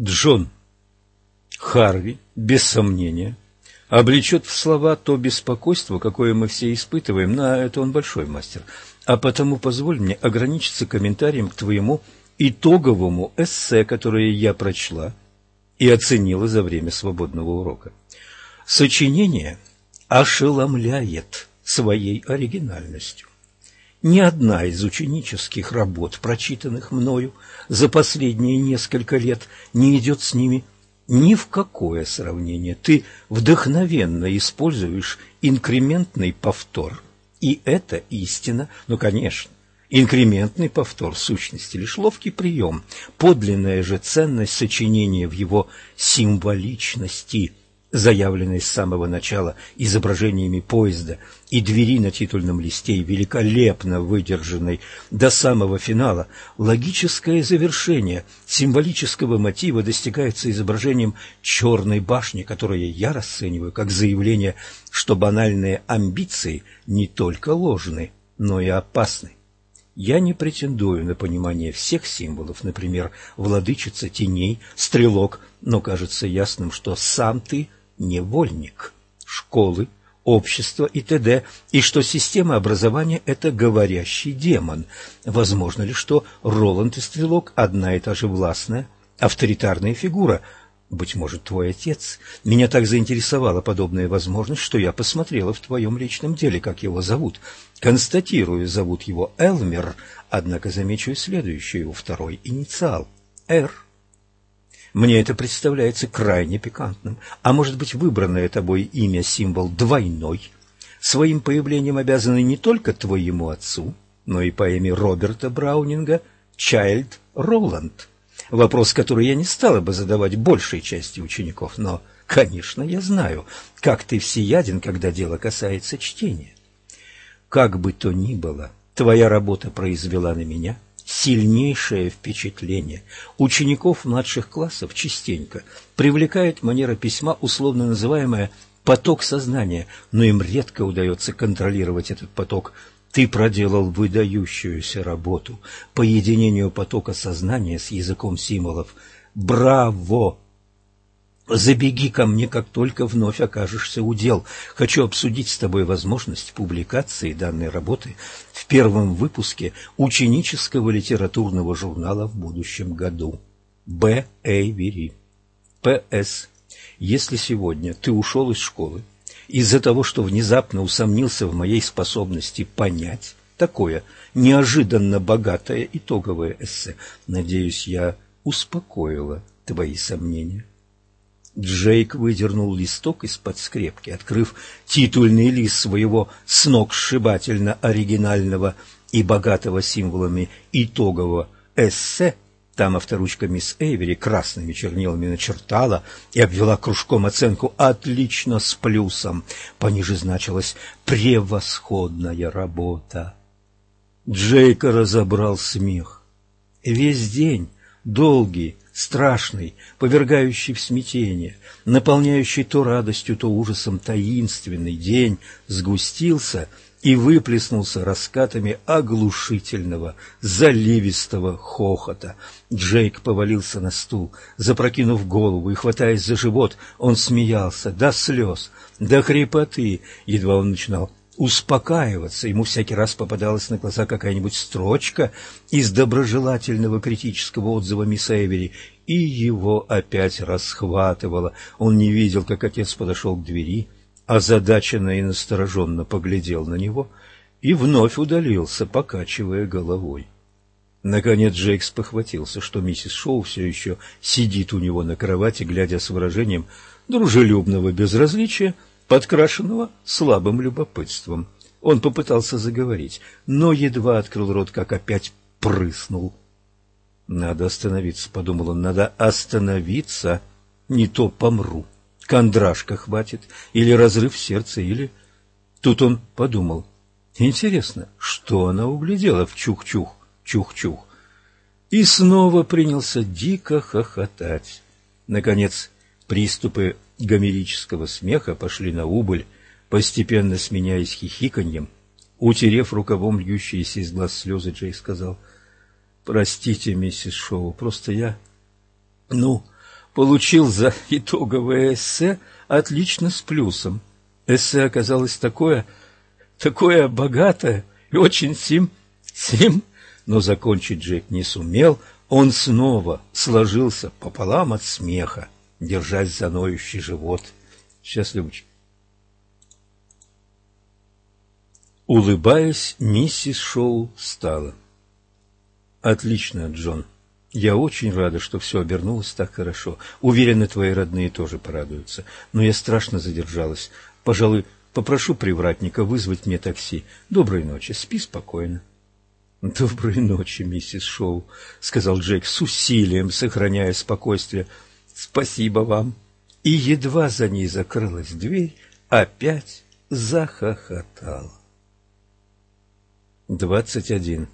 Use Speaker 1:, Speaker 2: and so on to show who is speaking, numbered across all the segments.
Speaker 1: Джон Харви, без сомнения, облечет в слова то беспокойство, какое мы все испытываем, на это он большой мастер, а потому позволь мне ограничиться комментарием к твоему итоговому эссе, которое я прочла и оценила за время свободного урока. Сочинение ошеломляет своей оригинальностью. Ни одна из ученических работ, прочитанных мною за последние несколько лет, не идет с ними ни в какое сравнение. Ты вдохновенно используешь инкрементный повтор, и это истина, ну, конечно, Инкрементный повтор сущности лишь ловкий прием, подлинная же ценность сочинения в его символичности – заявленной с самого начала изображениями поезда и двери на титульном листе, и великолепно выдержанной до самого финала, логическое завершение символического мотива достигается изображением черной башни, которое я расцениваю как заявление, что банальные амбиции не только ложны, но и опасны. Я не претендую на понимание всех символов, например, владычица теней, стрелок, но кажется ясным, что сам ты – невольник, школы, общества и т.д., и что система образования – это говорящий демон. Возможно ли, что Роланд и Стрелок – одна и та же властная, авторитарная фигура? Быть может, твой отец. Меня так заинтересовала подобная возможность, что я посмотрела в твоем личном деле, как его зовут. Констатирую, зовут его Элмер, однако замечу следующее, его второй инициал – «Р». Мне это представляется крайне пикантным. А может быть, выбранное тобой имя-символ двойной? Своим появлением обязаны не только твоему отцу, но и поэме Роберта Браунинга «Чайльд Роланд». Вопрос, который я не стала бы задавать большей части учеников, но, конечно, я знаю, как ты всеяден, когда дело касается чтения. Как бы то ни было, твоя работа произвела на меня – сильнейшее впечатление. Учеников младших классов частенько привлекает манера письма, условно называемая «поток сознания», но им редко удается контролировать этот поток. Ты проделал выдающуюся работу по единению потока сознания с языком символов. Браво! Забеги ко мне, как только вновь окажешься у дел. Хочу обсудить с тобой возможность публикации данной работы в первом выпуске ученического литературного журнала в будущем году. Б. Эйвери. П.С. Если сегодня ты ушел из школы из-за того, что внезапно усомнился в моей способности понять такое неожиданно богатое итоговое эссе, надеюсь, я успокоила твои сомнения. Джейк выдернул листок из-под скрепки, открыв титульный лист своего сногсшибательно оригинального и богатого символами итогового эссе. Там авторучка мисс Эйвери красными чернилами начертала и обвела кружком оценку «отлично» с плюсом. Пониже значилось «превосходная работа». Джейка разобрал смех. Весь день, долгий, страшный, повергающий в смятение, наполняющий то радостью, то ужасом таинственный день сгустился и выплеснулся раскатами оглушительного, заливистого хохота. Джейк повалился на стул, запрокинув голову и, хватаясь за живот, он смеялся до слез, до хрипоты, едва он начинал успокаиваться. Ему всякий раз попадалась на глаза какая-нибудь строчка из доброжелательного критического отзыва мисс Эвери, и его опять расхватывало. Он не видел, как отец подошел к двери, озадаченно и настороженно поглядел на него и вновь удалился, покачивая головой. Наконец Джейкс похватился, что миссис Шоу все еще сидит у него на кровати, глядя с выражением дружелюбного безразличия, подкрашенного слабым любопытством. Он попытался заговорить, но едва открыл рот, как опять прыснул. «Надо остановиться», — подумал он, — «надо остановиться, не то помру. Кондрашка хватит, или разрыв сердца, или...» Тут он подумал, «Интересно, что она углядела в чух-чух, чух-чух?» И снова принялся дико хохотать. Наконец, приступы гомерического смеха пошли на убыль, постепенно сменяясь хихиканьем. Утерев рукавом льющиеся из глаз слезы, Джей сказал, «Простите, миссис Шоу, просто я... Ну, получил за итоговое эссе отлично с плюсом. Эссе оказалось такое, такое богатое и очень сим, сим, но закончить Джек не сумел, он снова сложился пополам от смеха, держась за ноющий живот. Счастливчик. Улыбаясь, миссис Шоу встала. «Отлично, Джон. Я очень рада, что все обернулось так хорошо. Уверена, твои родные тоже порадуются. Но я страшно задержалась. Пожалуй, попрошу привратника вызвать мне такси. Доброй ночи. Спи спокойно». «Доброй ночи, миссис Шоу», — сказал Джек с усилием, сохраняя спокойствие. «Спасибо вам». И едва за ней закрылась дверь, опять захохотал. Двадцать один.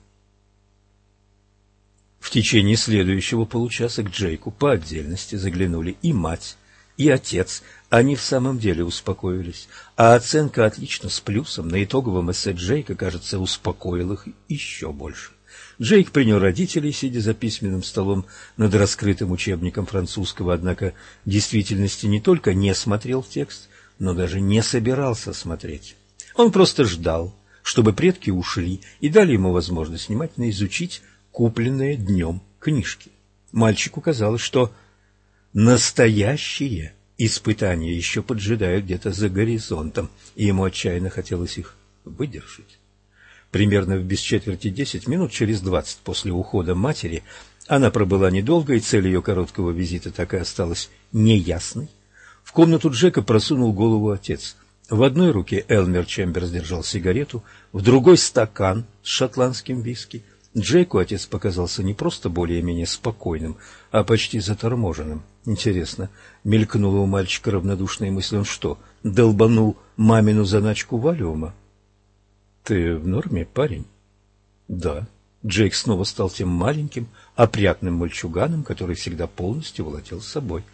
Speaker 1: В течение следующего получаса к Джейку по отдельности заглянули и мать, и отец. Они в самом деле успокоились, а оценка отлично с плюсом на итоговом эссе Джейка, кажется, успокоил их еще больше. Джейк принял родителей, сидя за письменным столом над раскрытым учебником французского, однако в действительности не только не смотрел текст, но даже не собирался смотреть. Он просто ждал, чтобы предки ушли и дали ему возможность внимательно изучить купленные днем книжки. Мальчику казалось, что настоящие испытания еще поджидают где-то за горизонтом, и ему отчаянно хотелось их выдержать. Примерно в без четверти десять минут, через двадцать после ухода матери, она пробыла недолго, и цель ее короткого визита так и осталась неясной. В комнату Джека просунул голову отец. В одной руке Элмер Чемберс держал сигарету, в другой — стакан с шотландским виски. Джейку отец показался не просто более-менее спокойным, а почти заторможенным. Интересно, мелькнула у мальчика равнодушная мысль, он что, долбанул мамину заначку валиума? — Ты в норме, парень? — Да. Джейк снова стал тем маленьким, опрятным мальчуганом, который всегда полностью владел собой.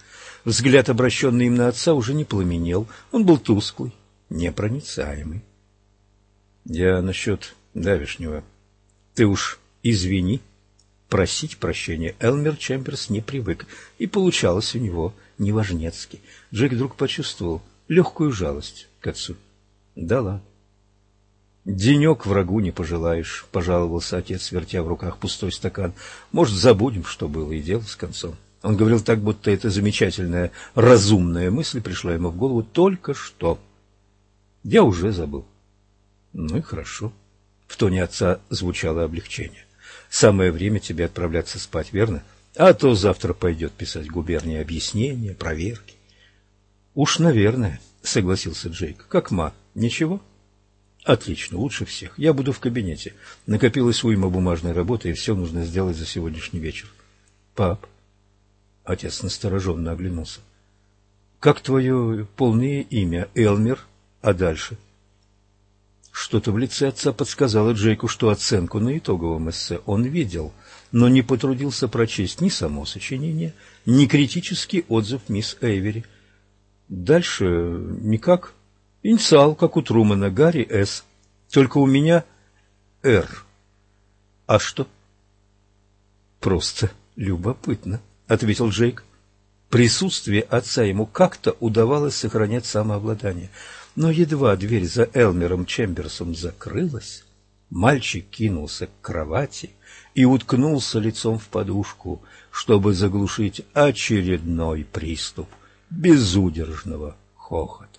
Speaker 1: Взгляд, обращенный им на отца, уже не пламенел, он был тусклый, непроницаемый. Я насчет давешнего. Ты уж извини. Просить прощения Элмер Чемберс не привык, и получалось у него неважнецки. Джек вдруг почувствовал легкую жалость к отцу. Да ладно. «Денек врагу не пожелаешь», — пожаловался отец, вертя в руках пустой стакан. «Может, забудем, что было, и дело с концом». Он говорил так, будто эта замечательная, разумная мысль пришла ему в голову только что. Я уже забыл. Ну и хорошо. В тоне отца звучало облегчение. Самое время тебе отправляться спать, верно? А то завтра пойдет писать губернии объяснения, проверки. Уж, наверное, согласился Джейк. Как ма, ничего? Отлично, лучше всех. Я буду в кабинете. Накопилась уйма бумажной работы, и все нужно сделать за сегодняшний вечер. Пап, Отец настороженно оглянулся. «Как твое полное имя? Элмер? А дальше?» Что-то в лице отца подсказало Джейку, что оценку на итоговом эссе он видел, но не потрудился прочесть ни само сочинение, ни критический отзыв мисс Эйвери. Дальше никак. Инициал, как у Трумана, Гарри С. Только у меня Р. А что? Просто любопытно ответил Джейк. Присутствие отца ему как-то удавалось сохранять самообладание. Но едва дверь за Элмером Чемберсом закрылась, мальчик кинулся к кровати и уткнулся лицом в подушку, чтобы заглушить очередной приступ безудержного хохота.